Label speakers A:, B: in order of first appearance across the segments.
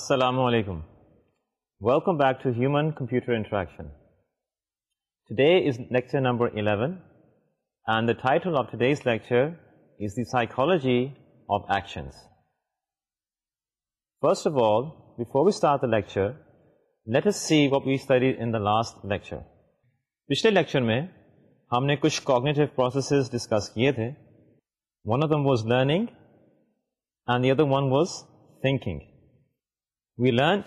A: السلام علیکم welcome back to human computer interaction today is lecture number eleven and the title of to ڈےچر is the psychology of actions first of آلورٹ the lecture let us see studies in the last lecture پچھلے lecture میں ہم نے کچھ cognitive processes discuss کیے تھے one of them was learning and one was thinking we learn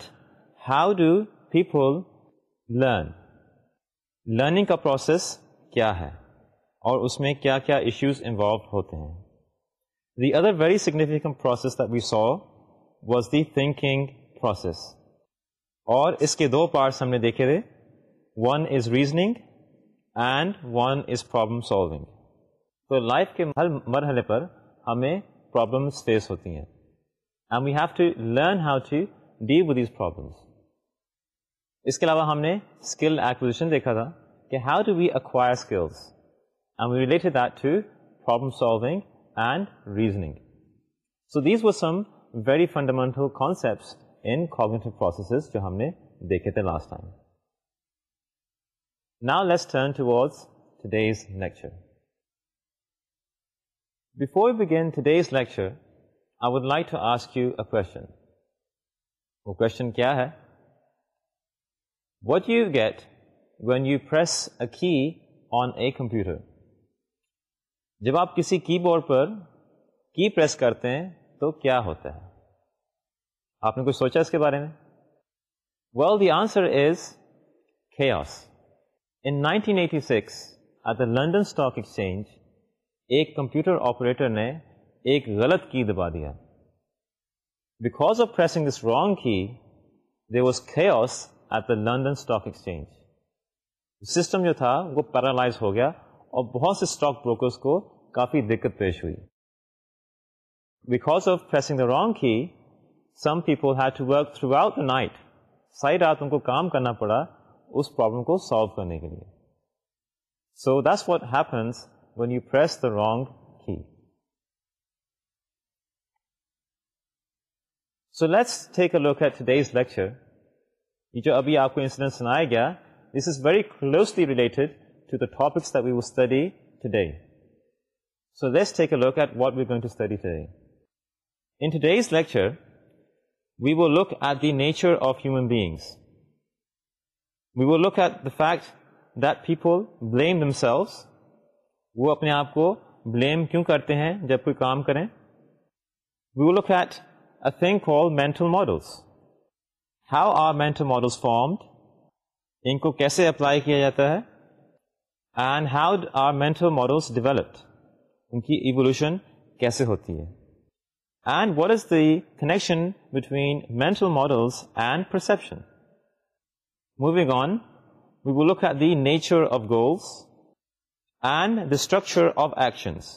A: how do people learn learning کا process کیا ہے اور اس میں کیا کیا ایشوز انوالو ہوتے ہیں the other very significant process we saw was the thinking process اور اس کے دو پارٹس ہم نے دیکھے تھے one is reasoning and one is problem solving تو لائف کے ہر مرحلے پر ہمیں پرابلمس فیس ہوتی ہیں and we have to learn how to deal with these problems اس کے علاوہ ہم نے اسکل ایکوزیشن دیکھا تھا کہ how to we acquire skills and we related that to problem solving and reasoning so these was some very fundamental concepts in cognitive processes جو ہم نے دیکھے تھے last time now let's turn towards today's lecture before begin today's lecture I would like to ask you a question وہ question کیا ہے what you get when you press a key on a computer جب آپ کسی keyboard پر key press کرتے ہیں تو کیا ہوتا ہے آپ نے کچھ سوچا اس کے بارے میں well the answer is in six eight the London stock exchange ایک کمپیوٹر آپریٹر نے ایک غلط کی دبا دیا because of facing this wrong key there was chaos at the London stock exchange system جو تھا وہ پیرالائز ہو گیا اور بہت سے اسٹاک بروکرس کو کافی دقت پیش ہوئی because of facing the wrong key some people had to work throughout the night ساری رات ان کو کام کرنا پڑا اس پرابلم کو سالو کرنے کے لیے so that's what happens when you press the wrong so let's take a look at lecture جو ابھی آپ کو انسیڈنٹ سنایا گیا is very closely today's lecture we at the nature of beings we fact that people blames وہ اپنے آپ کو بلیم کیوں کرتے ہیں جب کوئی کام کریں we look at thing for mental models how are کو کیسے اپلائی کیا جاتا ہے and how are mental models developed ان کی ایولیوشن کیسے ہوتی ہے and what is the connection between mental models and perception moving on we will look at the nature of goals and the structure of actions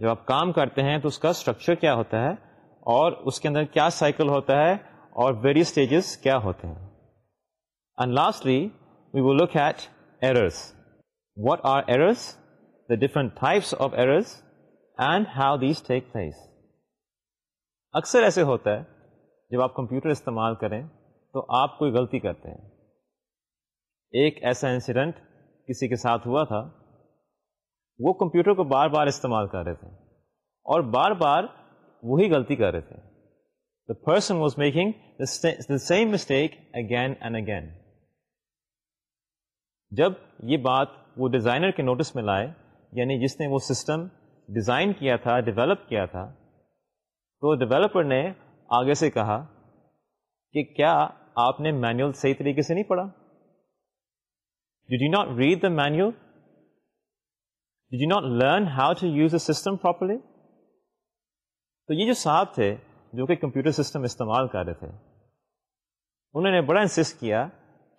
A: جب آپ کام کرتے ہیں تو اس کا اسٹرکچر کیا ہوتا ہے اور اس کے اندر کیا سائیکل ہوتا ہے اور ویری اسٹیجز کیا ہوتے ہیں and lastly we will look at errors what are errors the different types of errors and how these take اکثر ایسے ہوتا ہے جب آپ کمپیوٹر استعمال کریں تو آپ کوئی غلطی کرتے ہیں ایک ایسا انسیڈنٹ کسی کے ساتھ ہوا تھا وہ کمپیوٹر کو بار بار استعمال کر رہے تھے اور بار بار وہی غلطی کر رہے تھے the person was making the same mistake again and again جب یہ بات وہ ڈیزائنر کے نوٹس میں لائے یعنی جس نے وہ سسٹم ڈیزائن کیا تھا ڈیولپ کیا تھا تو ڈیولپر نے آگے سے کہا کہ کیا آپ نے مینوئل صحیح طریقے سے نہیں پڑھا did you not read the manual did you not learn how to use a system properly تو یہ جو صاحب تھے جو کہ کمپیوٹر سسٹم استعمال کر رہے تھے انہوں نے بڑا انسسٹ کیا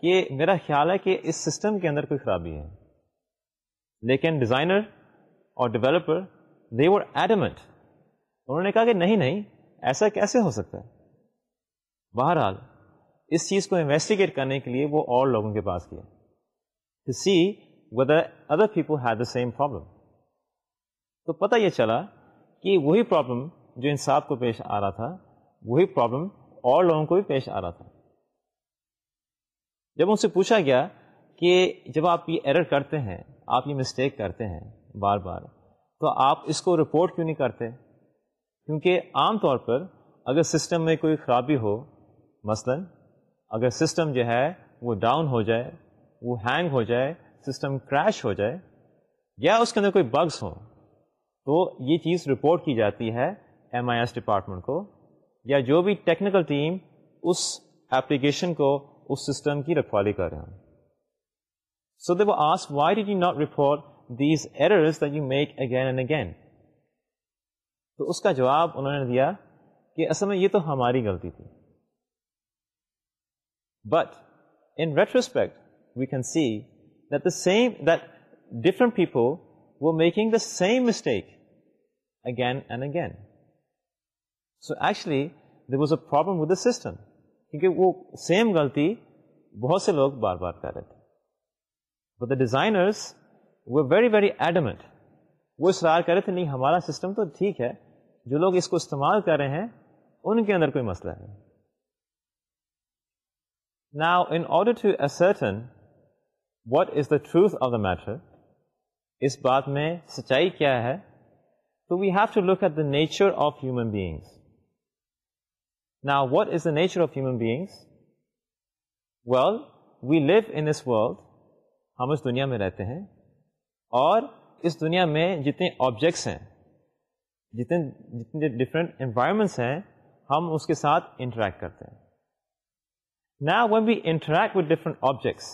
A: کہ میرا خیال ہے کہ اس سسٹم کے اندر کوئی خرابی ہے لیکن ڈیزائنر اور ڈیولپر دی ایڈمنٹ انہوں نے کہا کہ نہیں نہیں ایسا کیسے ہو سکتا ہے بہرحال اس چیز کو انویسٹیگیٹ کرنے کے لیے وہ اور لوگوں کے پاس گیا to see whether other people have the same problem تو پتہ یہ چلا کہ وہی پرابلم جو انصاف کو پیش آ رہا تھا وہی پرابلم اور لوگوں کو بھی پیش آ رہا تھا جب ان سے پوچھا گیا کہ جب آپ یہ ایرر کرتے ہیں آپ یہ مسٹیک کرتے ہیں بار بار تو آپ اس کو رپورٹ کیوں نہیں کرتے کیونکہ عام طور پر اگر سسٹم میں کوئی خرابی ہو مثلا اگر سسٹم جو ہے وہ ڈاؤن ہو جائے وہ ہینگ ہو جائے سسٹم کریش ہو جائے یا اس کے اندر کوئی بگس ہوں تو یہ چیز رپورٹ کی جاتی ہے ایم آئی ایس ڈپارٹمنٹ کو یا جو بھی ٹیکنیکل ٹیم اس ایپلیکیشن کو اس سسٹم کی رکھوالی کر رہے ہیں سو دے وہ ask why D not refer these errors you make again and again تو اس کا جواب انہوں نے دیا کہ اصل میں یہ تو ہماری غلطی تھی but in retrospect we can see that the same that different people were making the same mistake again and again so actually they was a problem with the system کیونکہ وہ سیم غلطی بہت سے لوگ بار بار کر رہے تھے دا ڈیزائنرس وہ ویری ویری ایڈمنٹ وہ اصرار کر رہے تھے نہیں ہمارا سسٹم تو ٹھیک ہے جو لوگ اس کو استعمال کر رہے ہیں ان کے اندر کوئی مسئلہ نہیں now in order to ascertain what is the truth of the matter اس بات میں سچائی کیا ہے تو we have to look at the nature of human beings. نا what is the nature of human beings world we live in this world ہم اس دنیا میں رہتے ہیں اور اس دنیا میں جتنے آبجیکٹس ہیں ڈفرینٹ انوائرمنٹس ہیں ہم اس کے ساتھ انٹریکٹ کرتے ہیں نا when we interact with different objects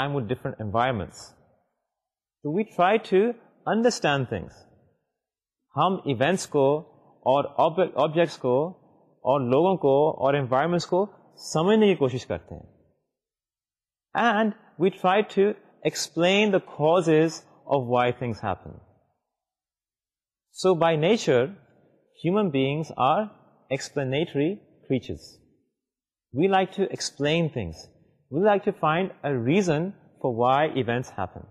A: and with different environments تو we try to understand things ہم ایونٹس کو اور آبجیکٹس کو اور لوگوں کو اور انوائرمنٹس کو سمجھنے کی کوشش کرتے ہیں and we try to explain the cause of why things happen so by nature human beings are explanatory creatures we like to explain things we like to find a reason for why events happen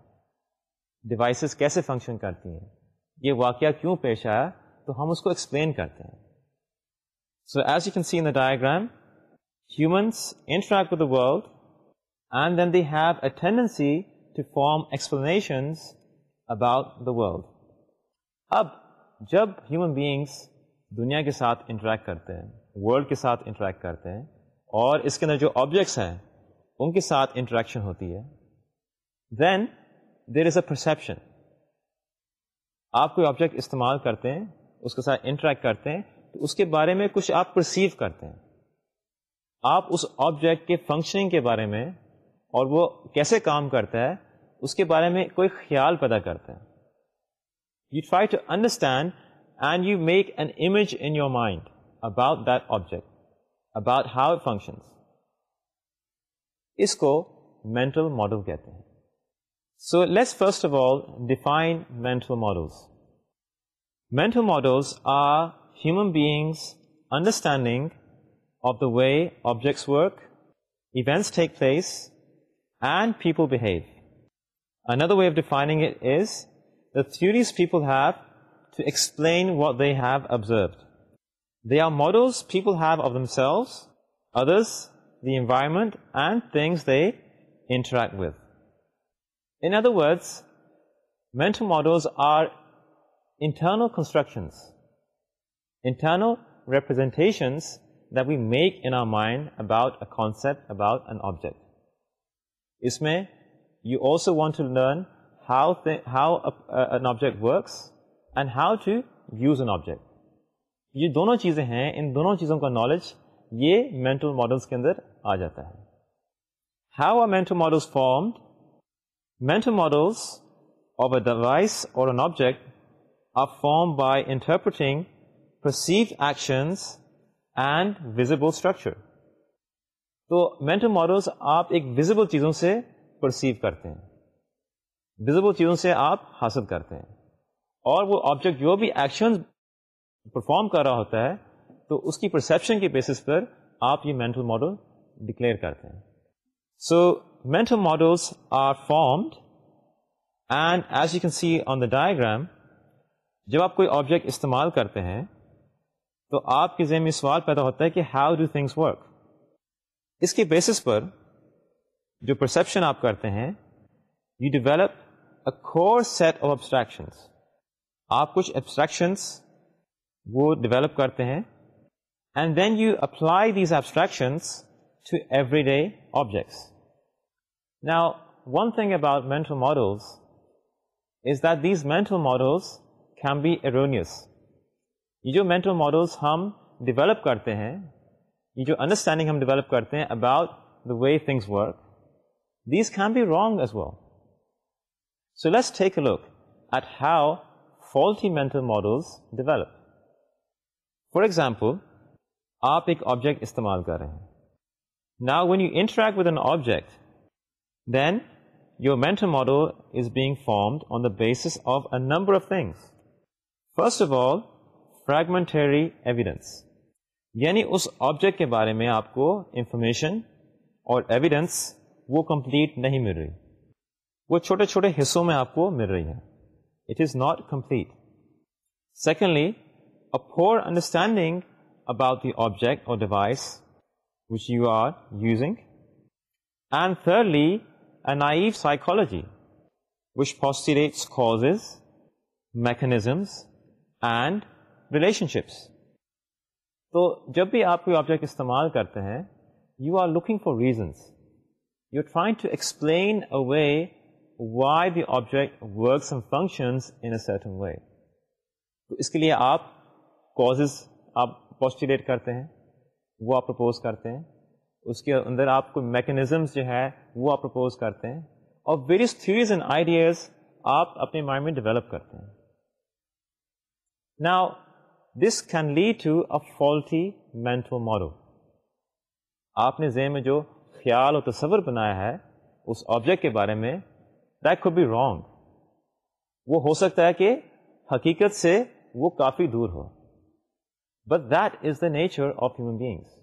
A: devices کیسے function کرتی ہیں یہ واقعہ کیوں پیش آیا تو ہم اس کو ایکسپلین کرتے ہیں so as you can see diagram humans interact with the world and then they have a tendency to form explanations about the world اب جب ہیومن بیئنگس دنیا کے ساتھ انٹریکٹ کرتے ہیں ورلڈ کے ساتھ انٹریکٹ کرتے ہیں اور اس کے اندر جو آبجیکٹس ہیں ان کے ساتھ انٹریکشن ہوتی ہے then there is a perception آپ کوئی آبجیکٹ استعمال کرتے ہیں اس کے ساتھ انٹریکٹ کرتے ہیں اس کے بارے میں کچھ آپ پرسیو کرتے ہیں آپ اس آبجیکٹ کے فنکشننگ کے بارے میں اور وہ کیسے کام کرتا ہے اس کے بارے میں کوئی خیال پیدا کرتے ہیں you try to understand and you make an image in your mind about that object about how function اس کو مینٹل ماڈل کہتے ہیں so let's first of all define mental models mental models are human beings' understanding of the way objects work, events take place, and people behave. Another way of defining it is the theories people have to explain what they have observed. They are models people have of themselves, others, the environment, and things they interact with. In other words, mental models are internal constructions internal representations that we make in mind about a concept about اس میں you also want to learn how how object works and how to use an object یہ دونوں چیزیں ہیں ان دونوں چیزوں کا نالج یہ مینٹل ماڈلس کے اندر آ جاتا ہے how آٹل models form mental models of a device اور form by interpreting perceive actions and visible structure تو مینٹل ماڈلس آپ ایک وزبل چیزوں سے پرسیو کرتے ہیں وزبل چیزوں سے آپ حاصل کرتے ہیں اور وہ آبجیکٹ جو بھی ایکشن پرفارم کر رہا ہوتا ہے تو اس کی پرسیپشن کے بیسس پر آپ یہ مینٹل ماڈل ڈکلیئر کرتے ہیں so mental models are formed and as you can see on the diagram جب آپ کوئی آبجیکٹ استعمال کرتے ہیں تو آپ کے ذہن میں سوال پیدا ہوتا ہے کہ ہاؤ ڈو تھنگس ورک اس کے بیسس پر جو پرسپشن آپ کرتے ہیں you develop a core set of abstractions آپ کچھ ابسٹریکشنس وہ ڈیولپ کرتے ہیں and then you apply these abstractions to everyday objects نا one thing about mental models is that these mental models can be erroneous یہ جو mental models ہم develop کرتے ہیں یہ جو انڈرسٹینڈنگ ہم ڈیولپ کرتے ہیں about the way things work these can be wrong as so let's take a look at how faulty mental models develop for example آپ ایک آبجیکٹ استعمال کر رہے ہیں now when you interact with an object then your mental model is being formed on the basis of a number of things first of all fragmentary evidence یعنی اس object کے بارے میں آپ کو انفارمیشن اور ایویڈینس وہ کمپلیٹ نہیں مل رہی وہ چھوٹے چھوٹے حصوں میں آپ کو مل رہی ہیں it is not complete secondly a four understanding about the object اور device which you are using and thirdly a naive psychology which postulates causes mechanisms and relationships تو جب بھی آپ کوئی آبجیکٹ استعمال کرتے ہیں you are looking for reasons you trying to explain a way why the object works and functions in a certain way تو اس کے لیے آپ کازز آپ پوسٹیلیٹ کرتے ہیں وہ آپ پرپوز کرتے ہیں اس کے اندر آپ کو میکینزمس جو ہے وہ آپ پرپوز کرتے ہیں اور ویریس تھیوریز اینڈ آئیڈیاز آپ اپنے مائنڈ میں ڈیولپ کرتے ہیں نا this can lead to a faulty mental model آپ نے ذہن میں جو خیال اور تصور بنایا ہے اس آبجیکٹ کے بارے میں دیٹ کوڈ بی رانگ وہ ہو سکتا ہے کہ حقیقت سے وہ کافی دور ہو but that is the nature of human beings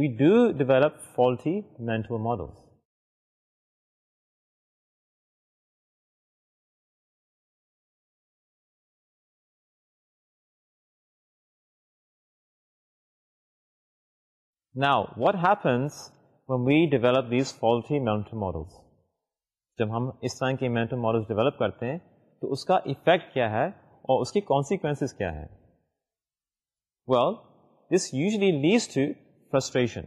A: we do develop faulty mental models now what happens we develop these faulty mental models جب ہم اس طرح کے مینٹل ماڈلس ڈیولپ کرتے ہیں تو اس کا افیکٹ کیا ہے اور اس کی کانسیکوینسز کیا ہے well this usually leads to frustration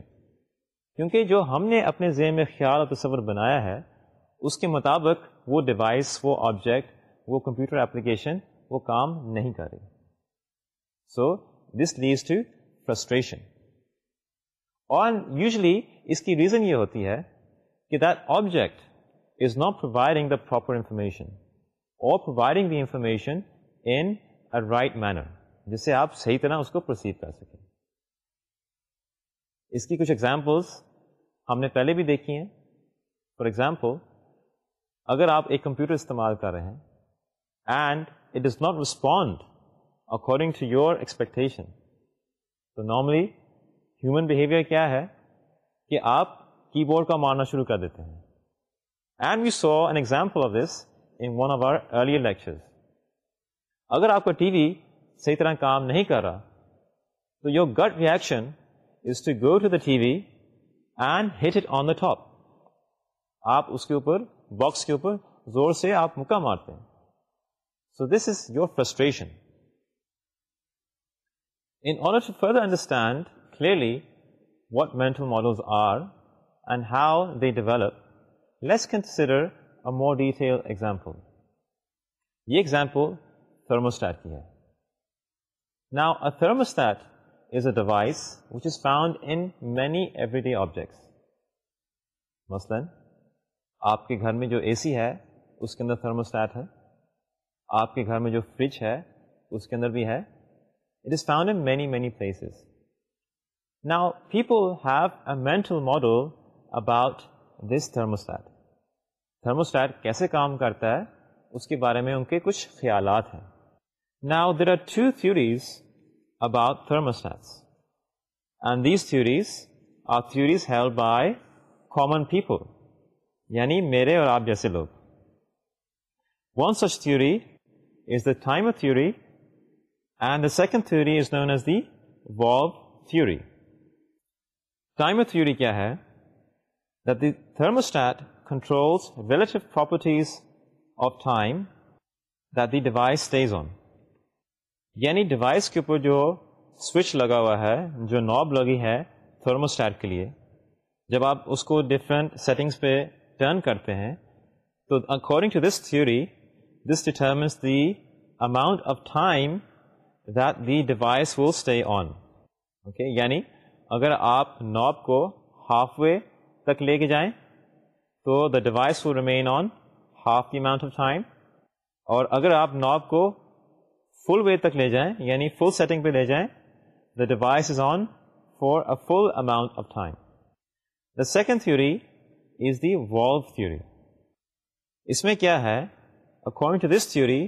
A: کیونکہ جو ہم نے اپنے ذہن میں خیال اور تصور بنایا ہے اس کے مطابق وہ ڈیوائس وہ آبجیکٹ وہ کمپیوٹر اپلیکیشن وہ کام نہیں کرے so this leads to frustration اور یوزلی اس کی ریزن یہ ہوتی ہے کہ that object is not providing the proper information اور providing the information in right manner جس سے آپ صحیح طرح اس کو پروسیو کر سکیں اس کی کچھ ایگزامپلس ہم نے پہلے بھی دیکھی ہیں فار ایگزامپل اگر آپ ایک کمپیوٹر استعمال کر رہے ہیں and it does not respond according to your expectation تو نارملی ہیومن کیا ہے کہ آپ کی بورڈ کا مارنا شروع کر دیتے ہیں and you saw an example of this in one of our earlier lectures اگر آپ کا ٹی وی صحیح طرح کام نہیں کر رہا تو your gut reaction is to go to the T V and hit it on the top آپ اس کے اوپر باکس کے اوپر زور سے آپ مکہ مارتے ہیں so this is your frustration in order to further understand clearly what mental models are and how they develop let's consider more more detailed example یہ example تھرموسٹیٹ کی ہے نا a thermostat is a device which is found in many every D objects مثلاً آپ کے گھر میں جو اے سی ہے اس کے اندر تھرموسٹیٹ ہے آپ کے گھر میں جو فریج ہے اس کے اندر بھی ہے it is found in many many places now people have a mental model about this thermostat thermostat کیسے کام کرتا ہے اس کے بارے میں ان کے کچھ خیالات ہیں now there are two theories about thermostats and these theories are theories held by common people یعنی میرے اور آپ جیسے لوگ one such theory is the time theory and the second theory is known as the valve theory time theory کیا ہے thermostat control relative properties of time this stays on یعنی device کے اوپر جو سوئچ لگا ہوا ہے جو نوب لگی ہے تھرموسٹیٹ کے لیے جب آپ اس کو ڈفرنٹ سیٹنگس پہ ٹرن کرتے ہیں تو according to this theory this determines the amount of time that the device one okay یعنی اگر آپ ناپ کو ہاف وے تک لے کے جائیں تو the device will remain on half the amount of time اور اگر آپ ناپ کو فل وے تک لے جائیں یعنی فل سیٹنگ پہ لے جائیں the device is on for a full amount of time the second theory is the valve theory اس میں کیا ہے according to this theory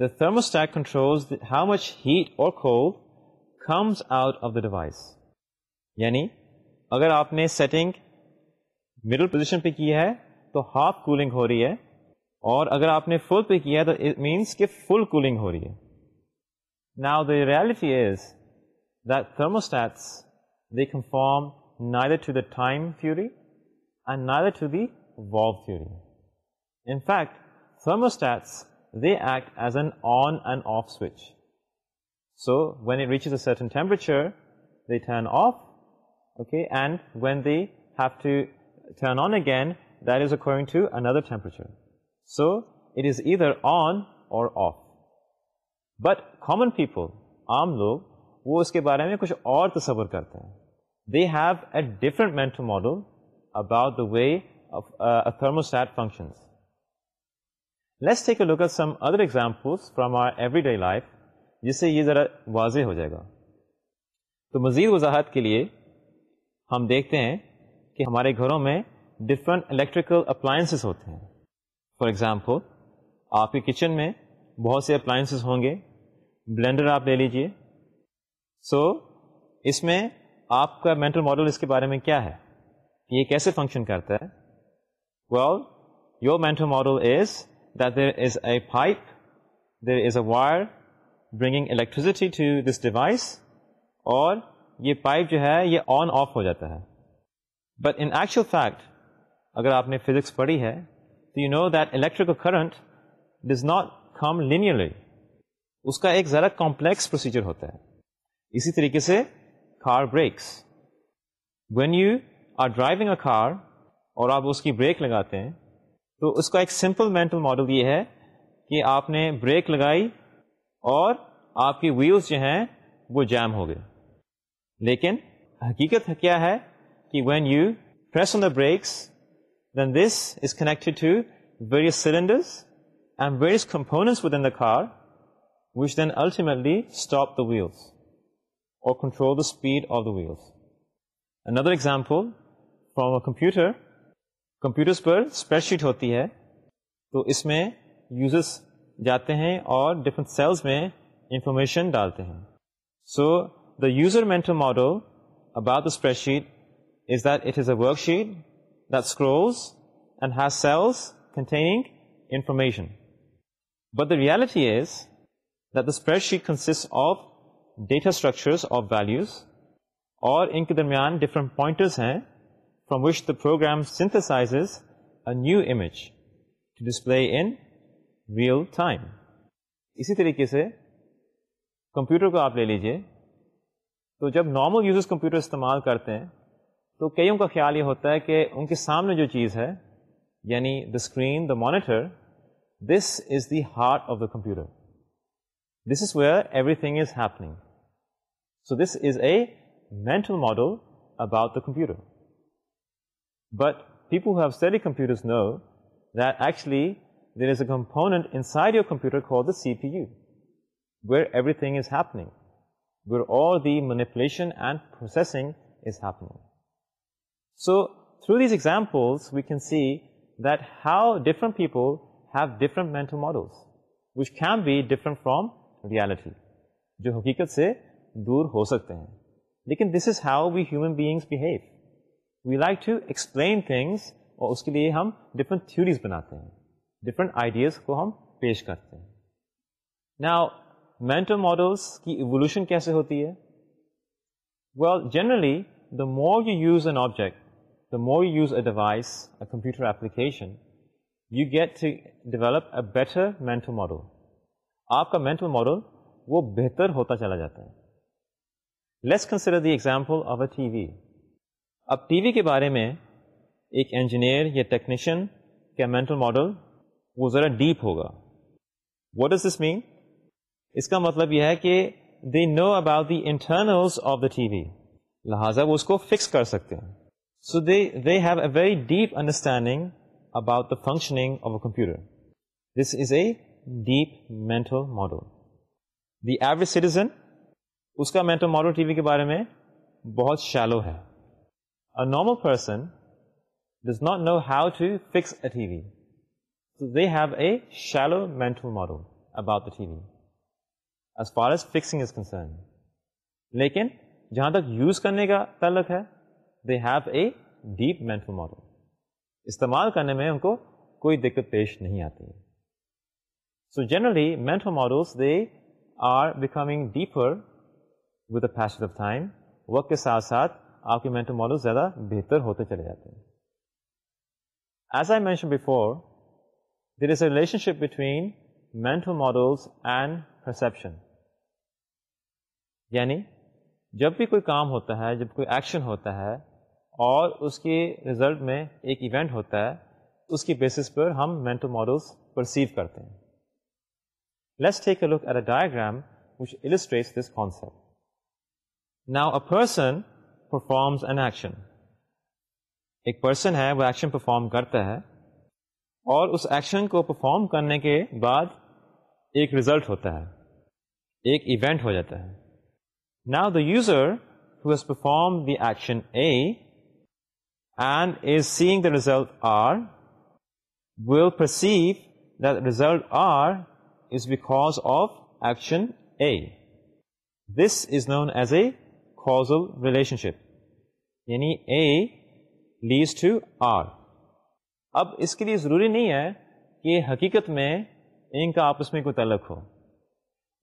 A: the thermostat controls how much heat اور warms out of the device یعنی اگر آپ نے setting middle position پہ کیا ہے تو ہاف کولنگ ہو رہی ہے اور اگر آپ نے فل پہ کیا ہے تو اٹ مینس کہ فل کولنگ ہو رہی ہے نا the reality is thermostat conform neither to the time theory and neither to the valve theory in fact they act as an on and off switch so when reach is a certain temperature they turn off okay and when they have to turn on again that is according to another temperature so it is either on اور off but common people عام لوگ وہ اس کے بارے میں کچھ اور تصور کرتے ہیں they have a different mental model about the way thermostat functions let's take some other examples from our every day life جس سے یہ ذرا واضح ہو جائے گا تو مزید وضاحت کے لیے ہم دیکھتے ہیں کہ ہمارے گھروں میں ڈفرینٹ الیکٹریکل اپلائنسز ہوتے ہیں فار ایگزامپل آپ کے کچن میں بہت سے اپلائنسز ہوں گے بلینڈر آپ لے لیجئے سو so, اس میں آپ کا مینٹل ماڈل اس کے بارے میں کیا ہے یہ کیسے فنکشن کرتا ہے well your mental model is that there is a pipe there is a wire bringing electricity to this device اور یہ پائپ جو ہے یہ آن آف ہو جاتا ہے بٹ ان ایکچوئل فیکٹ اگر آپ نے فزکس پڑھی ہے تو you know that electrical current does not come linearly اس کا ایک ذرا کمپلیکس پروسیجر ہوتا ہے اسی طریقے سے car brakes when you are driving a car اور آپ اس کی بریک لگاتے ہیں تو اس کا ایک سمپل مینٹل ماڈل یہ ہے کہ آپ نے بریک لگائی اور آپ کی ویوز جو ہیں وہ جیم ہو گئے لیکن حقیقت کیا ہے کہ when you press on the brakes then this is connected to various cylinders and various components within the car which then ultimately stop the wheels اور control the speed of the wheels another example from a computer computers پر spreadsheet ہوتی ہے تو اس میں users جاتے ہیں اور ڈفرنٹ سیلز میں انفارمیشن ڈالتے ہیں so so, the user mental model about spreadsheet is that it is a worksheet that and has cells containing information but the reality is that the spreadsheet consist of data structures of values اور ان کے درمیان different points ہیں from which the program synthesize a new image to display in real time اسی طریقے سے computer کو آپ لے لیجیے تو جب نارمل یوزرس کمپیوٹر استعمال کرتے ہیں تو کئیوں کا خیال یہ ہوتا ہے کہ ان کے سامنے جو چیز ہے یعنی the screen the monitor this is the heart of the computer this is where everything is happening so this is a mental model about the computer but people have computers know that actually there is a component inside your computer call the C P U where everything is happening all all the and and processing is happening so through these examples we can see that how different people have different models, which can be different from reality جو حقیقت سے دور ہو سکتے ہیں لیکن this is how we human beings behave we like to explain things اور اس کے لیے ہم ڈفرنٹ تھیوریز بناتے ہیں ڈفرینٹ آئیڈیاز کو ہم پیش کرتے ہیں نا مینٹل ماڈلس کی ایولیوشن کیسے ہوتی ہے generally the more you use an object the more you use a device a computer application you get develop a better mental model آپ کا مینٹل ماڈل وہ بہتر ہوتا چلا جاتا ہے let's consider the example of a T V اب T V کے بارے میں ایک انجینئر یا ٹیکنیشین کا مینٹل ماڈل وہ ذرا ڈیپ ہوگا واٹ ڈز دس مین اس کا مطلب یہ ہے کہ they know about the internal of the T V لہٰذا وہ اس کو فکس کر سکتے ہیں so they they have a very deep understanding about the functioning of a computer this is a deep mental model the average citizen اس کا mental model T V کے بارے میں بہت شیلو ہے a normal person does not know have to fix a T V they have a shallow mental model about the T V as فارکسنگ is concern لیکن جہاں تک یوز کرنے کا تعلق ہے they have a deep mental model استعمال کرنے میں ان کو کوئی دقت پیش نہیں آتی ہے so generally mental models they are becoming deeper ودا فیشن آف تھائن وقت کے ساتھ ساتھ آپ کے مینٹو مارلس زیادہ بہتر ہوتے چلے جاتے ہیں as I mention before there is relationship between mental models and perception یعنی جب بھی کوئی کام ہوتا ہے جب کوئی ایکشن ہوتا ہے اور اس کے رزلٹ میں ایک ایونٹ ہوتا ہے اس کی بیسس پر ہم مینٹو ماڈلس پرسیو کرتے ہیں let's take a look at a diagram which illustrates this concept now a person performs an action ایک پرسن ہے وہ ایکشن پرفارم کرتا ہے اور اس ایکشن کو پرفارم کرنے کے بعد ایک رزلٹ ہوتا ہے ایک ایونٹ ہو جاتا ہے Now the user who has performed the action A and is seeing the result R will perceive that result R is because of action A. This is known as a causal relationship. یعنی A leads to R. اب اس کے لیے ضروری نہیں ہے کہ حقیقت میں ان کا آپس میں کوئی تعلق ہو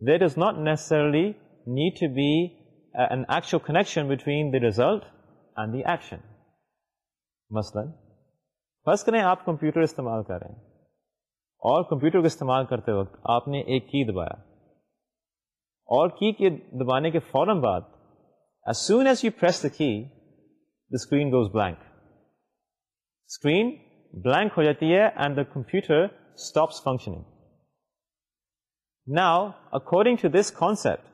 A: دیر از ناٹ نیسرلی نیٹ بیشو connection between the result and the action مثلاً فرسٹ کریں آپ کمپیوٹر استعمال کر رہے ہیں اور کمپیوٹر کو استعمال کرتے وقت آپ نے ایک کی دبایا اور فوراً بعد لکھن گوز بلینک اسکرین بلینک ہو جاتی ہے and the computer stop functioning now according to this concept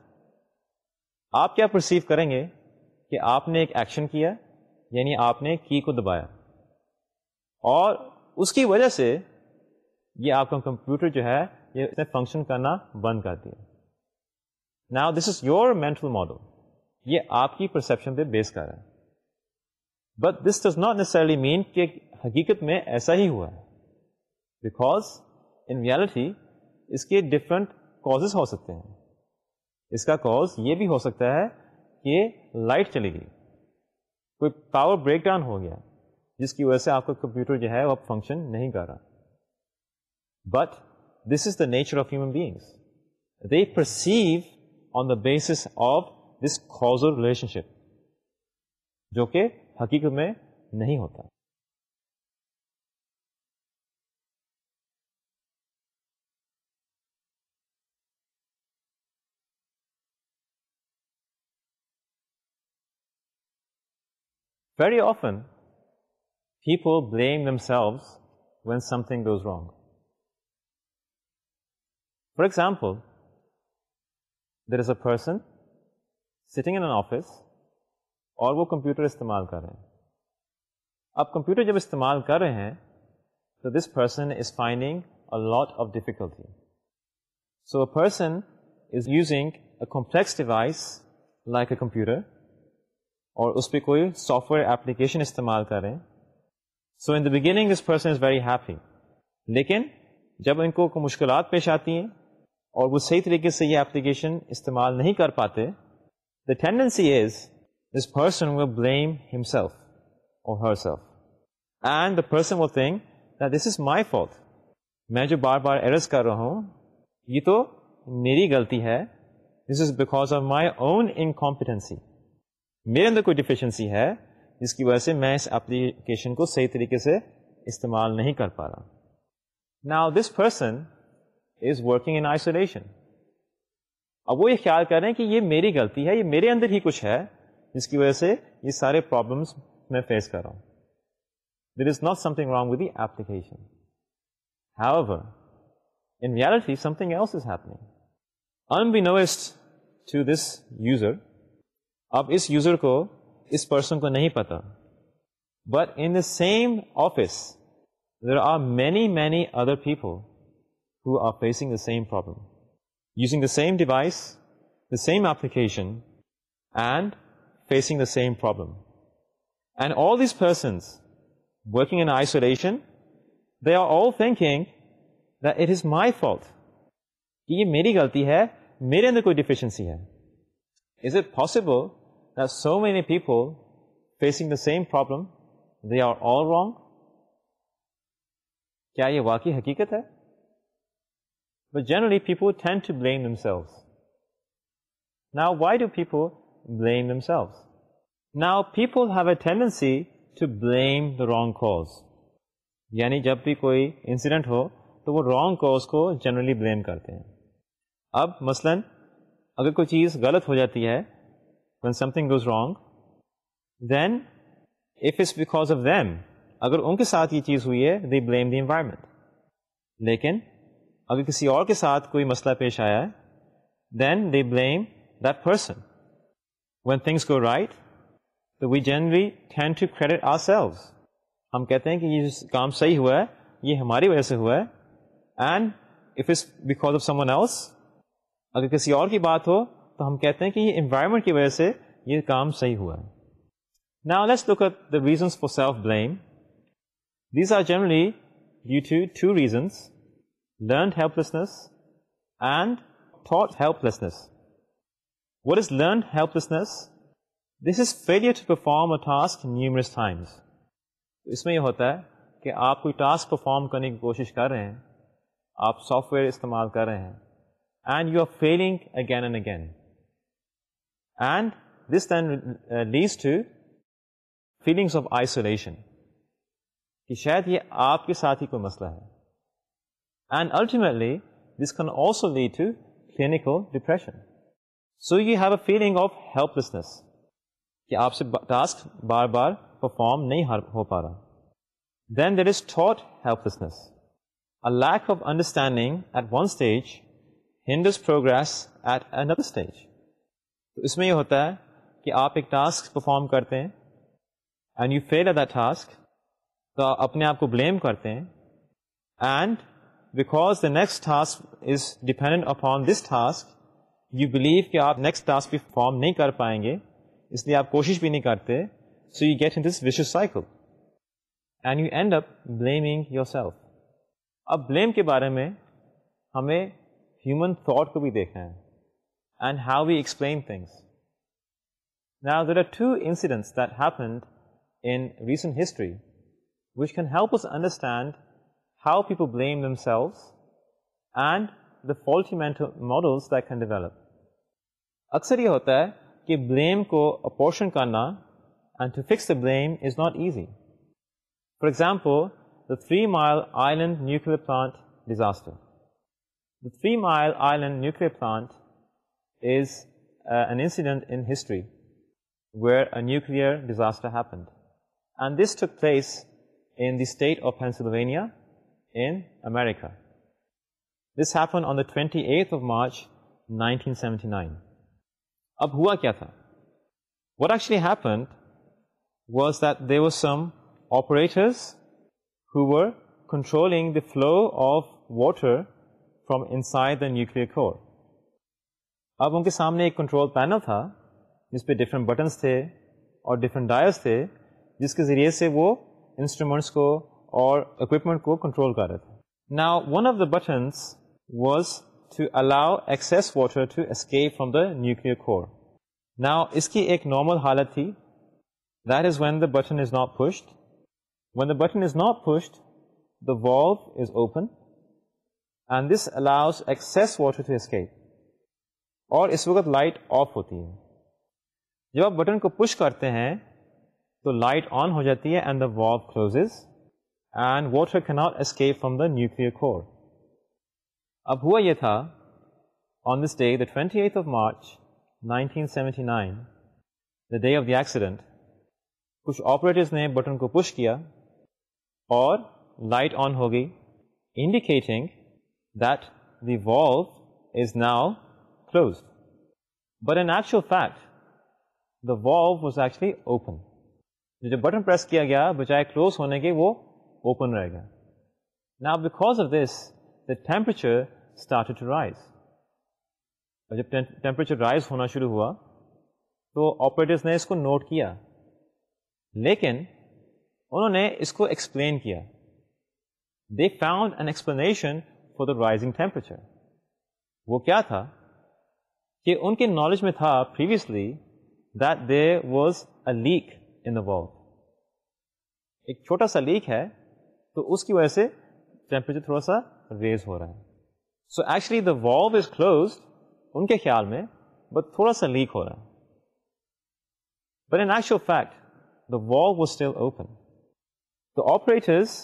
A: آپ کیا پرسیو کریں گے کہ آپ نے ایک ایکشن کیا یعنی آپ نے کی کو دبایا اور اس کی وجہ سے یہ آپ کا کمپیوٹر جو ہے یہ اس نے فنکشن کرنا بند کر دیا نا this is your mental model یہ آپ کی پرسیپشن پہ بیس کر رہا ہے but this does not necessarily mean کہ حقیقت میں ایسا ہی ہوا ہے بیکاز ان ریالٹی اس کے ڈفرنٹ کاز ہو سکتے ہیں اس کا کوز یہ بھی ہو سکتا ہے کہ لائٹ چلی گئی کوئی پاور بریک ڈاؤن ہو گیا جس کی وجہ سے آپ کا کمپیوٹر جو ہے وہ فنکشن نہیں کر رہا but this is the nature of human beings they perceive on the basis of this cause relationship جو کہ حقیقت میں نہیں ہوتا very often people blame blame themselves when something example, wrong for example there is a person sitting in office اور وہ computer استعمال کر رہے ہیں اب کمپیوٹر جب استعمال کر رہے ہیں تو this person is finding a lot of difficulty so a person is using a complex device like a computer اور اس پہ کوئی سافٹ ویئر اپلیکیشن استعمال کریں so in the beginning this person is very happy لیکن جب ان کو کوئی مشکلات پیش آتی ہیں اور وہ صحیح طریقے سے یہ اپلیکیشن استعمال نہیں کر پاتے the tendency is this person will blame himself اور herself and the person will think this is my fault میں جو بار بار ایرس کر رہا ہوں یہ تو میری غلطی ہے this is because of my own incompetency میرے اندر کوئی ڈیفیشنسی ہے جس کی وجہ سے میں اس اپلیکیشن کو صحیح طریقے سے استعمال نہیں کر پا رہا now this person is working in isolation اب وہ یہ خیال کر رہے ہیں کہ یہ میری غلطی ہے یہ میرے اندر ہی کچھ ہے جس کی وجہ سے یہ سارے پرابلمس میں فیس کر رہا ہوں there is not something wrong with the application is happening. Unbeknownst to this user اب اس یوزر کو اس پرسن کو نہیں پتا but in the same office there are many many other people who are facing the same problem using the same device the same application and facing the same problem and all these persons working in isolation they are all the that is my fault کہ یہ میری غلطی ہے میرے اندر کوئی deficiency ہے is it possible so many people facing the same problem they are all wrong کیا یہ واقعی حقیقت ہے but generally people now why do people blames نا people have a tendency to blame the wrong cause یعنی جب بھی کوئی انسڈنٹ ہو تو وہ رانگ کاز کو جنرلی بلیم کرتے ہیں اب مثلاً اگر کوئی چیز غلط ہو جاتی ہے when something goes wrong then if it's because of them اگر ان کے ساتھ یہ چیز ہوئی ہے they blame the environment لیکن اگر کسی اور کے ساتھ کوئی مسئلہ پیش آیا ہے then the blame that person when things go right we generally credit us ہم کہتے ہیں کہ یہ کام صحیح ہوا ہے یہ ہماری وجہ سے ہوا ہے and if is because of someone else اگر کسی اور کی بات ہو تو ہم کہتے ہیں کہ یہ انوائرمنٹ کی وجہ سے یہ کام صحیح ہوا ہے نا let's look at the reasons for self blame these are generally two two reasons helplessness and thought helplessness what is learn helplessness this is fail to perform a task numerous times اس میں یہ ہوتا ہے کہ آپ کوئی task perform کرنے کی کوشش کر رہے ہیں آپ سافٹ ویئر استعمال کر رہے ہیں and you are feeling again and again and this can lead feelings of isolation کہ شاید یہ آپ کے ساتھ ہی کوئی مسئلہ ہے and ultimately this can also lead to clinical depression so you have a feeling of helplessness کہ آپ سے ٹاسک بار بار پرفارم نہیں ہو پا رہا then there is thought helplessness lack of understanding at one stage hinders progress at another stage تو اس میں یہ ہوتا ہے کہ آپ ایک ٹاسک پرفارم کرتے ہیں and you fail a the task تو آپ اپنے آپ کو بلیم کرتے ہیں and because the next task is dependent upon this task you believe کہ آپ نیکسٹ ٹاسک بھی پرفارم نہیں کر پائیں گے اس لیے آپ کوشش بھی نہیں کرتے so you get in this vicious cycle and you end up blaming yourself اب بلیم کے بارے میں ہمیں ہیومن تھاٹ کو بھی دیکھنا ہے and how we explain incidents that happened history which can help us understand how people blame themselves and the faulty models اکثر یہ ہوتا ہے کہ بلیم کو اپورشن کرنا and to fix the blame is not easy for example the Three Mile Island nuclear plant disaster Three Mile Island nuclear plant an incident in history where a nuclear disaster happened and this place in the state of Pennsylvania in America this happen on the twenty eight of March nineteen seventy nine اب ہوا کیا تھا what happened was that there was some apparatus however controlling the flow of water from inside the nuclear core اب ان کے سامنے ایک control panel تھا جس پہ ڈفرینٹ بٹنس تھے اور ڈفرینٹ ڈائرس تھے جس کے ذریعے سے وہ انسٹرومنٹس کو اور اکوپمنٹ کو کنٹرول کر رہے تھے نا one of the buttons was to allow excess water to escape from the nuclear core نا اس کی ایک نارمل حالت تھی that is when the button is not pushed when the button is not pushed the valve is open and this allows excess water to escape اور اس وقت light of ہوتی ہے جب آپ بٹن کو پش کرتے ہیں تو لائٹ آن ہو جاتی ہے and the valve closes and water cannot escape from the nuclear core اب ہوا یہ تھا on this day the twenty eight of March nineteen seventy nine the day of the accident کچھ آپریٹرز نے button کو پش کیا اور light on ہو گئی indicating that the valve is now but and ایپ شو فیٹ دا وز ایکچولی اوپن جب بٹن پریس کیا گیا بجائے کلوز ہونے کے وہ اوپن رہ گیا ٹینپریچر اسٹارٹ رائز اور جب ٹیمپریچر رائز ہونا شروع ہوا تو آپریٹرز نے اس کو نوٹ کیا لیکن انہوں نے اس کو ایکسپلین کیا they found an explanation for the rising temperature وہ کیا تھا کہ ان کے نالج میں تھا previously that they was a leak in the valve ایک چھوٹا سا لیک ہے تو اس کی وجہ سے ٹیمپریچر تھوڑا سا ریز ہو رہا ہے so actually the valve is closed ان کے خیال میں بٹ تھوڑا سا لیک ہو رہا ہے but in actual fact the valve was still open the operators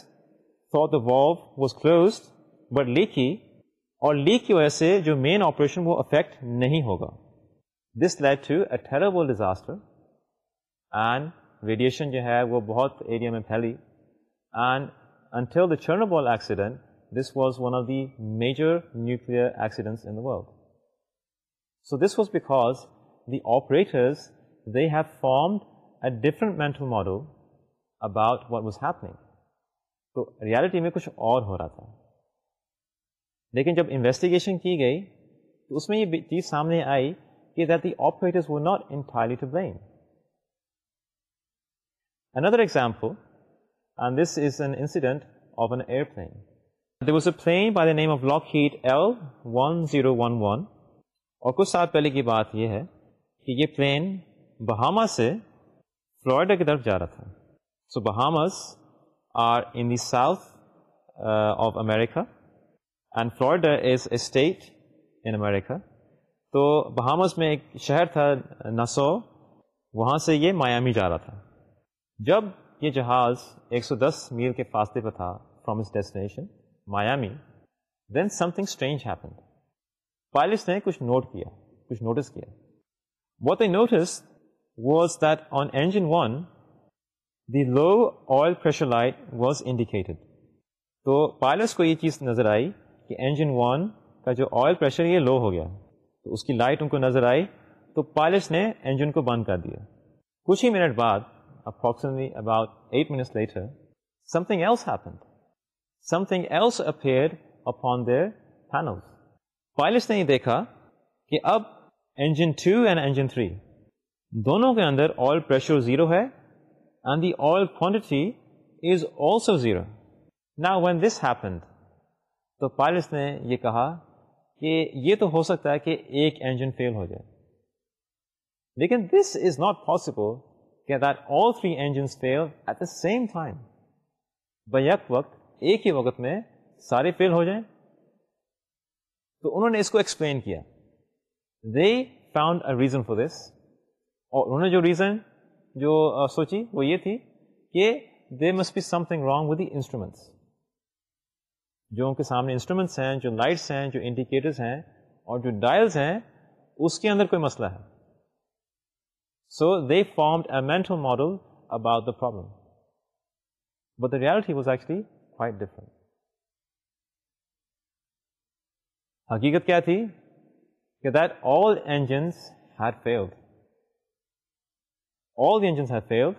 A: for the valve was closed but leak ہی اور لیک کی وجہ سے جو مین آپریشن وہ افیکٹ نہیں ہوگا this late to a terrible disaster and radiation جو ہے وہ بہت ایریا میں پھیلی and until the Chernobyl accident this was one of the major nuclear accidents in the world so this was because the operators they have formed a different mental model about what was happening تو reality میں کچھ اور ہو رہا تھا لیکن جب investigation کی گئی تو اس میں یہ چیز سامنے آئی کہ that the operators not entirely to blame example incident of an airplane one zero one one اور کچھ سال پہلے کی بات یہ ہے کہ یہ پلین بہاما سے فلوریڈا کی طرف جا رہا تھا so Bahamas are in the south of America and Florida is a state in America تو بہامس میں ایک شہر تھا نسو وہاں سے یہ مایامی جا رہا تھا جب یہ جہاز 110 سو دس میل کے فاصلے پر تھا from us destination Miami then something strange happen pilots نے کچھ نوٹ کیا کچھ نوٹس کیا what I notice was that on engine one the low oil pressure light was indicated تو پائلٹس کو یہ چیز نظر آئی کہ انجن ون کا جو آئل پریشر یہ لو ہو گیا تو اس کی لائٹ ان کو نظر آئی تو پائلٹس نے انجن کو بند کر دیا کچھ ہی منٹ بعد اب about eight minutes later some some thing thing else else happen appear upon their panel pilots نے یہ دیکھا کہ اب engine two and engine three دونوں کے اندر آئل پریشر زیرو ہے and the oil quantity is also zero نا وین دس ہیپنڈ تو پائلٹس نے یہ کہا کہ یہ تو ہو سکتا ہے کہ ایک انجن فیل ہو جائے لیکن دس از ناٹ پاسبل کہ that all three engine at the same time back وقت ایک ہی وقت میں سارے فیل ہو جائیں تو انہوں نے اس کو ایکسپلین کیا they found a reason for this اور انہوں نے جو ریزن جو سوچی وہ یہ تھی کہ they must be something wrong with the instruments جو ان کے سامنے انسٹرومینٹس ہیں جو لائٹس ہیں جو انڈیکیٹرس ہیں اور جو ڈائلس ہیں اس کے اندر کوئی مسئلہ ہے so they form a mental model about the problem but the reality was actually quite different حقیقت کیا تھی کہ that all engines had failed all the engines had failed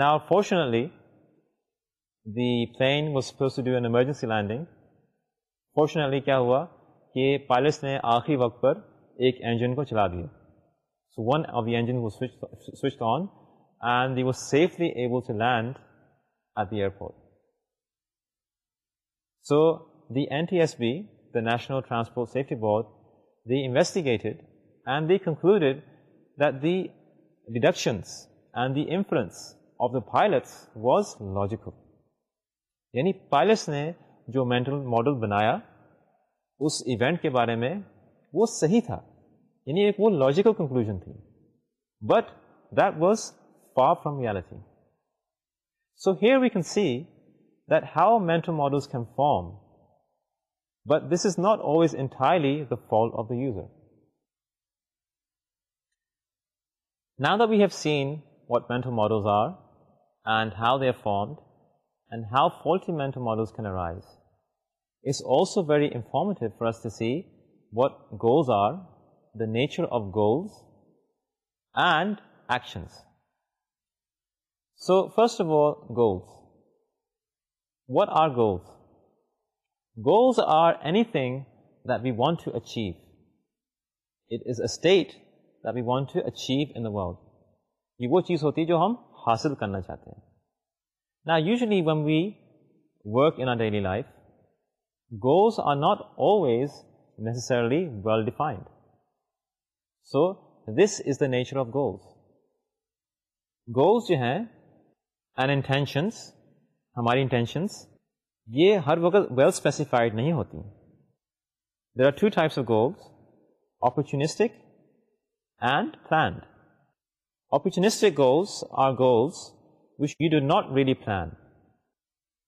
A: نا fortunately the plane was emergency landing fortunately کیا ہوا کہ pilots نے آخری وقت پر ایک انجن کو چلا دیا so one engine switch on and they was safely able to land at the airport so the N T S B national transport safety board they investigated and they concluded that the deductions of the pilot was logical یعنی pilots نے جو mental model بنایا اس event کے بارے میں وہ صحیح تھا یعنی ایک وہ لاجیکل کنکلوژن تھی but that was far from reality so here we can see that how mental models can form but this is not always entirely the fault of the user نا the we have seen what models models are and how they formed, and how faulty mental models can arise it's also very informative first see what goals are the nature of goals and action so first of all goal what are goals goals are anything that we want to achieve it is a state that we want to achieve ان وہ چیز ہوتی ہے جو ہم حاصل کرنا چاہتے ہیں usually when we work in daily life goals are not always necessarily well defined so this is the nature of goals goals جو ہیں اینڈ انٹینشنس ہماری انٹینشنس یہ ہر وقت ویل اسپیسیفائڈ نہیں ہوتی there are two types of goals opportunistic and planned opportunistic goals are goals which you do not really plan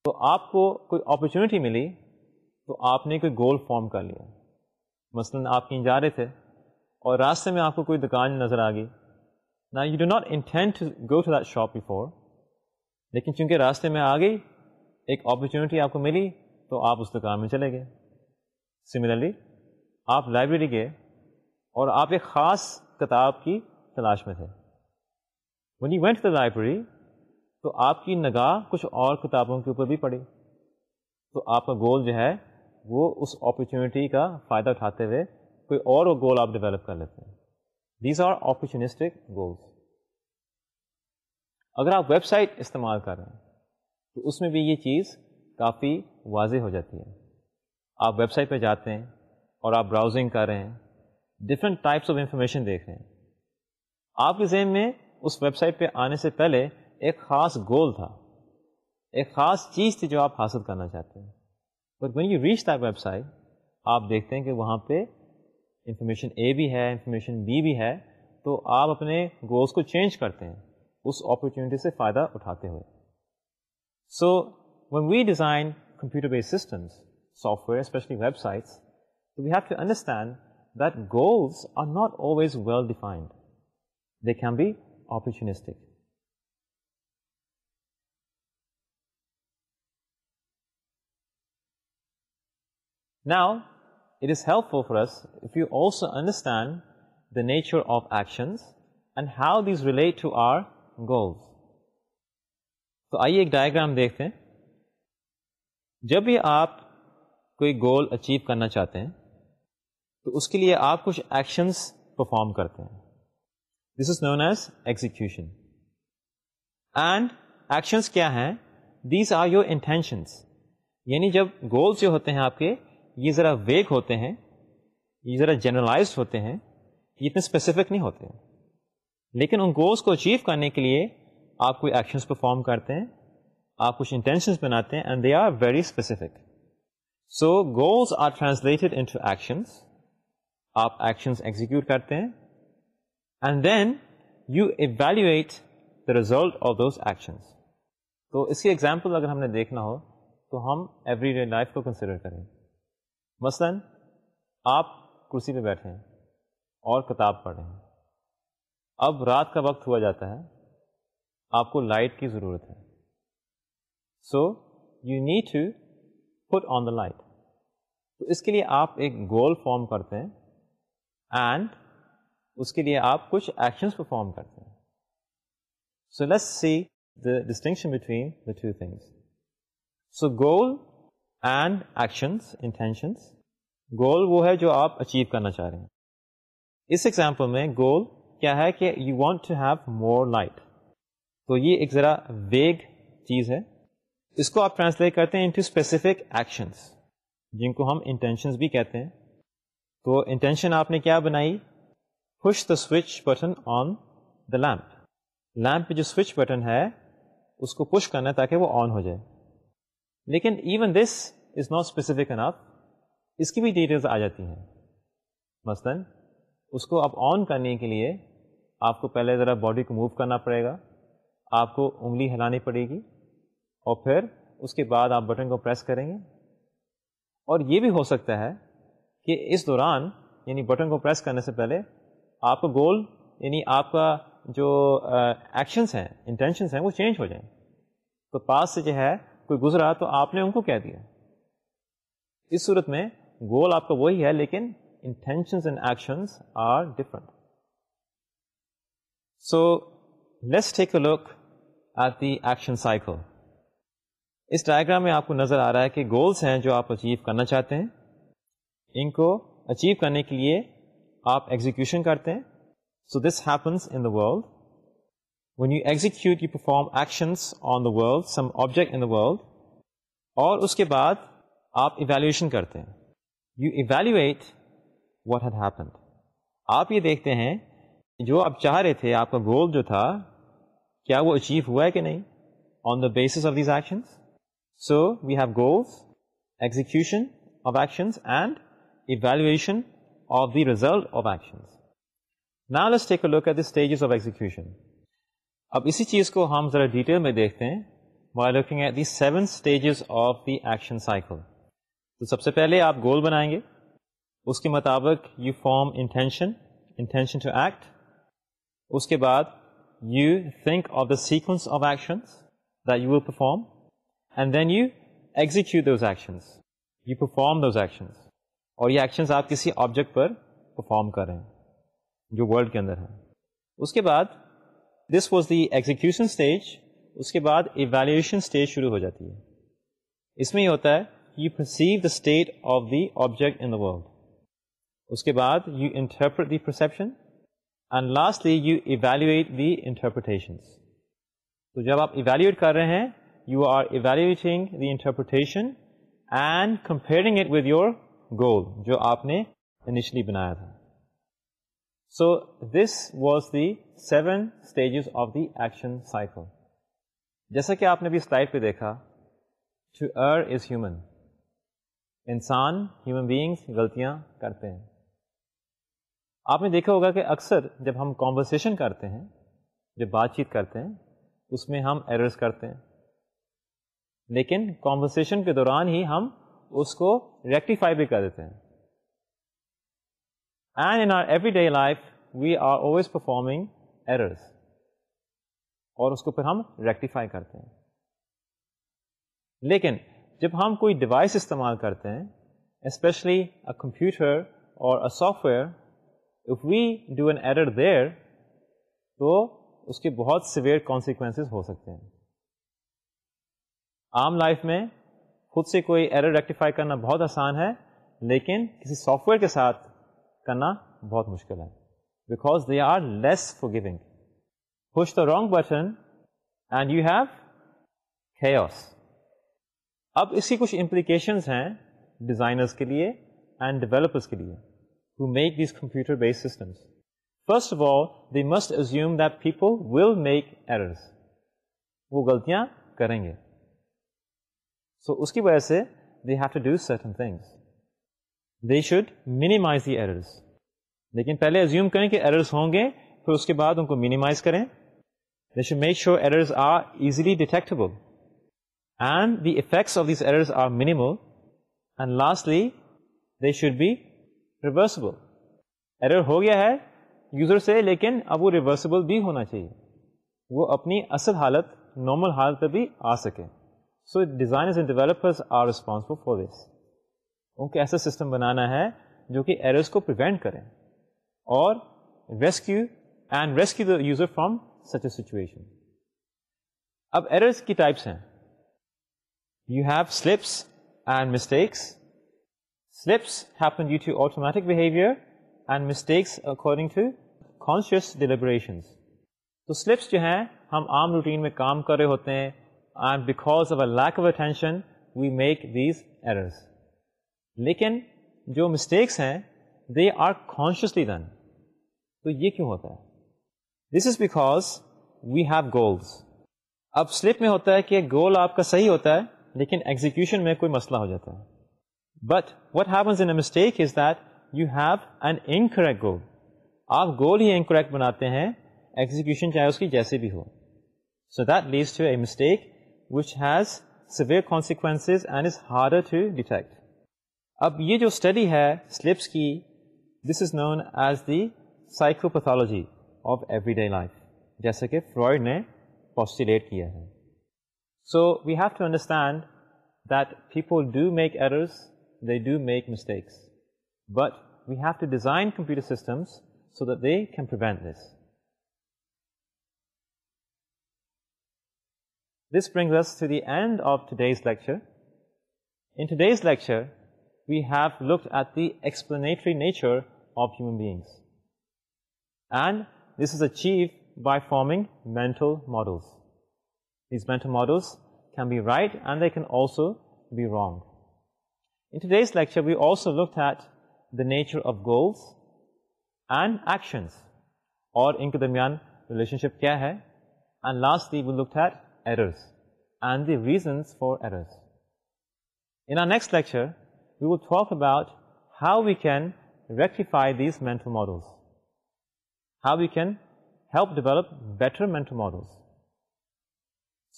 A: تو آپ کو کوئی اپرچونیٹی ملی تو آپ نے کوئی گول فارم کر لیا مثلا آپ کہیں جا رہے تھے اور راستے میں آپ کو کوئی دکان نظر آ گئی نا you do not intent go to that shop before لیکن چونکہ راستے میں آ گئی ایک اپرچونیٹی آپ کو ملی تو آپ اس دکان میں چلے گئے سملرلی آپ لائبریری گئے اور آپ ایک خاص کتاب کی تلاش میں تھے وینٹ دا لائبریری تو آپ کی نگاہ کچھ اور کتابوں کے اوپر بھی پڑی تو آپ کا گول جو ہے وہ اس اپرچونیٹی کا فائدہ اٹھاتے ہوئے کوئی اور گول آپ ڈیولپ کر لیتے ہیں دیز آر اپرچونسٹک گولس اگر آپ ویب سائٹ استعمال کر رہے ہیں تو اس میں بھی یہ چیز کافی واضح ہو جاتی ہے آپ ویب سائٹ پہ جاتے ہیں اور آپ براؤزنگ کر رہے ہیں ڈفرینٹ ٹائپس آف انفارمیشن دیکھ رہے ہیں آپ کے ذہن میں اس ویب سائٹ پہ آنے سے پہلے ایک خاص گول تھا ایک خاص چیز تھی جو آپ حاصل کرنا چاہتے ہیں but when you reach that website آپ دیکھتے ہیں کہ وہاں پہ انفارمیشن اے بھی ہے انفارمیشن بی بھی ہے تو آپ اپنے گولس کو چینج کرتے ہیں اس اپرچونیٹی سے فائدہ اٹھاتے ہوئے so when we design computer base systems software especially websites we have to understand that goals are not always well defined they can be آپک ناؤٹ is help for force if you also understand the nature of actions and how this relate to our goals تو آئیے ایک diagram دیکھتے ہیں جب بھی آپ کوئی goal achieve کرنا چاہتے ہیں تو اس کے لیے آپ کچھ ایکشنس پرفارم کرتے ہیں this is known as execution and actions کیا ہیں دیز آر یور انٹینشنس یعنی جب گولس جو ہوتے ہیں آپ کے یہ ذرا ویگ ہوتے ہیں یہ ذرا جنرلائز ہوتے ہیں یہ اتنے اسپیسیفک نہیں ہوتے لیکن ان گولس کو اچیو کرنے کے لیے آپ کوئی ایکشنس پرفارم کرتے ہیں آپ کچھ انٹینشنس بناتے ہیں and they are very specific so goals are translated actions آپ ایکشنس ایگزیکیوٹ کرتے ہیں and then you evaluate the result of those actions تو اس کی ایگزامپل اگر ہم نے دیکھنا ہو تو ہم ایوری ڈے لائف کو کنسیڈر کریں مثلا آپ کرسی پہ بیٹھے ہیں اور کتاب پڑھ رہے ہیں اب رات کا وقت ہوا جاتا ہے آپ کو لائٹ کی ضرورت ہے so you need to put on the light تو اس کے لیے آپ ایک گول فارم کرتے ہیں اینڈ اس کے لیے آپ کچھ ایکشنس پرفارم کرتے ہیں so let see the distinction between the two things so goal and actions intentions goal وہ ہے جو آپ اچیو کرنا چاہ رہے ہیں اس ایگزامپل میں گول کیا ہے کہ you want to have more light تو یہ ایک ذرا ویگ چیز ہے اس کو آپ ٹرانسلیٹ کرتے ہیں انٹو اسپیسیفک ایکشنس جن کو ہم انٹینشنس بھی کہتے ہیں تو انٹینشن آپ نے کیا بنائی push the switch button on the lamp lamp پہ جو سوئچ بٹن ہے اس کو پش کرنا ہے تاکہ وہ آن ہو جائے لیکن even this is not specific enough اس کی بھی ڈیٹیلس آ جاتی ہیں مثلاً اس کو آپ آن کرنے کے لیے آپ کو پہلے ذرا باڈی کو موو کرنا پڑے گا آپ کو انگلی ہلانی پڑے گی اور پھر اس کے بعد آپ بٹن کو پریس کریں گے اور یہ بھی ہو سکتا ہے کہ اس دوران یعنی بٹن کو پریس کرنے سے پہلے آپ کا گول یعنی آپ کا جو ایکشنس ہیں انٹینشنس ہیں وہ چینج ہو جائیں تو پاس سے جو ہے کوئی گزرا تو آپ نے ان کو کہہ دیا اس صورت میں گول آپ کا وہی ہے لیکن and are different so take a look at the action cycle اس ڈائگرام میں آپ کو نظر آ رہا ہے کہ گولس ہیں جو آپ اچیو کرنا چاہتے ہیں ان کو اچیو کرنے کے لیے آپ ایگزیکشن کرتے ہیں so this happens in the world when you execution اور اس کے بعد آپ ایویلویشن کرتے ہیں you evaluate what had happened آپ یہ دیکھتے ہیں جو آپ چاہ رہے تھے آپ کا گول جو تھا کیا وہ اچیو ہوا ہے کہ نہیں on the basis of these action so view goals execution of the result orphans نا لسٹ آف ایگزیکشن اب اسی چیز کو ہم ذرا ڈیٹیل میں دیکھتے ہیں Y looking at the seven stages of the action cycle تو سب سے پہلے آپ گول بنائیں گے اس کے مطابق you form intention intention to act اس کے بعد you think of the sequence of actions the you will perform and then you you execute those those actions perform actions اور یہ ایکشنس آپ کسی آبجیکٹ پر پرفارم کر رہے ہیں جو ورلڈ کے اندر ہیں اس کے بعد this was the execution stage اس کے بعد ایویلیویشن اسٹیج شروع ہو جاتی ہے اس میں یہ ہوتا ہے you perceive the state of the object in the world اس کے بعد you interpret the perception and lastly you evaluate the interpretations تو جب آپ ایویلیویٹ کر رہے ہیں you are evaluating the interpretation and comparing it with your goal جو آپ نے انیشلی بنایا تھا so this was the seven stages of the action cycle جیسا کہ آپ نے بھی سلائڈ پہ دیکھا ٹو ار از ہیومن انسان ہیومن بینگس غلطیاں کرتے ہیں آپ نے دیکھا ہوگا کہ اکثر جب ہم کانورسیشن کرتے ہیں جب بات چیت کرتے ہیں اس میں ہم ایررز کرتے ہیں لیکن کانورسیشن کے دوران ہی ہم اس کو ریکٹیفائی بھی کر دیتے ہیں and in our every day life we are always performing errors اور اس کو پھر ہم ریکٹیفائی کرتے ہیں لیکن جب ہم کوئی ڈیوائس استعمال کرتے ہیں اسپیشلی اے کمپیوٹر اور a software if we do an error there تو اس کے بہت سویئر کانسیکوینسز ہو سکتے ہیں عام لائف میں خود سے کوئی ایرر ریکٹیفائی کرنا بہت آسان ہے لیکن کسی سافٹ ویئر کے ساتھ کرنا بہت مشکل ہے because they are less for going ہوش the wrong person and you have ہی اب اس کی کچھ امپلیکیشنس ہیں ڈیزائنرس کے لیے اینڈ ڈیولپرس کے لیے ہو make these computer based system first of all they must assume that people will make errors وہ غلطیاں کریں گے سو اس کی وجہ سے they have to do certain things they should minimize the errors لیکن پہلے ایزیوم کریں کہ ایررز ہوں گے پھر اس کے بعد ان کو مینیمائز کریں they show make sure errors are easily detectable and the effects of these errors are minimal and lastly they should be reversible error ہو گیا ہے یوزر سے لیکن اب وہ ریورسبل بھی ہونا چاہیے وہ اپنی اصل حالت نارمل حالت پہ بھی آ سکے so designers and developers are responsible for this ان کو ایسا سسٹم بنانا ہے جو کہ ایررز کو پریوینٹ کریں اور rescue and rescue the user from such a situation اب ایررز کی ٹائپس ہیں you have slips and mistakes slips happen due to automatic behaviour and mistakes according to conscious deliberations تو سلپس جو ہیں ہم عام روٹین میں کام کر رہے ہوتے ہیں and because of a lack of attention we make these errors لیکن جو مسٹیکس ہیں دے آر کانشیسلی دن تو یہ کیوں ہوتا ہے this is because we have goals اب سلپ میں ہوتا ہے کہ گول آپ کا صحیح ہوتا ہے لیکن ایگزیکیوشن میں کوئی مسئلہ ہو جاتا ہے but what happens in mistake is that you have an incorrect goal آپ گول ہی انکریکٹ بناتے ہیں ایگزیکیوشن چاہے اس کی جیسے بھی ہو so that leads to a mistake which has severe consequence and is hard to defect اب یہ جو اسٹڈی ہے سلپس کی this is known as the psychopathology of every day life جیسے کہ فرائڈ نے پوسٹیلیٹ کیا ہے so we have to understand that people do make errors they do make mistakes but we have to design computer systems so that they can prevent this this the end of these lecture in to days lecture we have look at the explanatory nature of human beings and this is achieve by forming mental models these mental models can be right and they can also be wrong in to this lecture we also looked at the nature of goals and actions اور ان کے درمیان relationship کیا ہے and lastly we look at errors and the reasons for errors in next lecture we walk about how we can rectify these mental models how we can help develop betterment models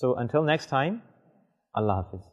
A: so until next time Allah حافظ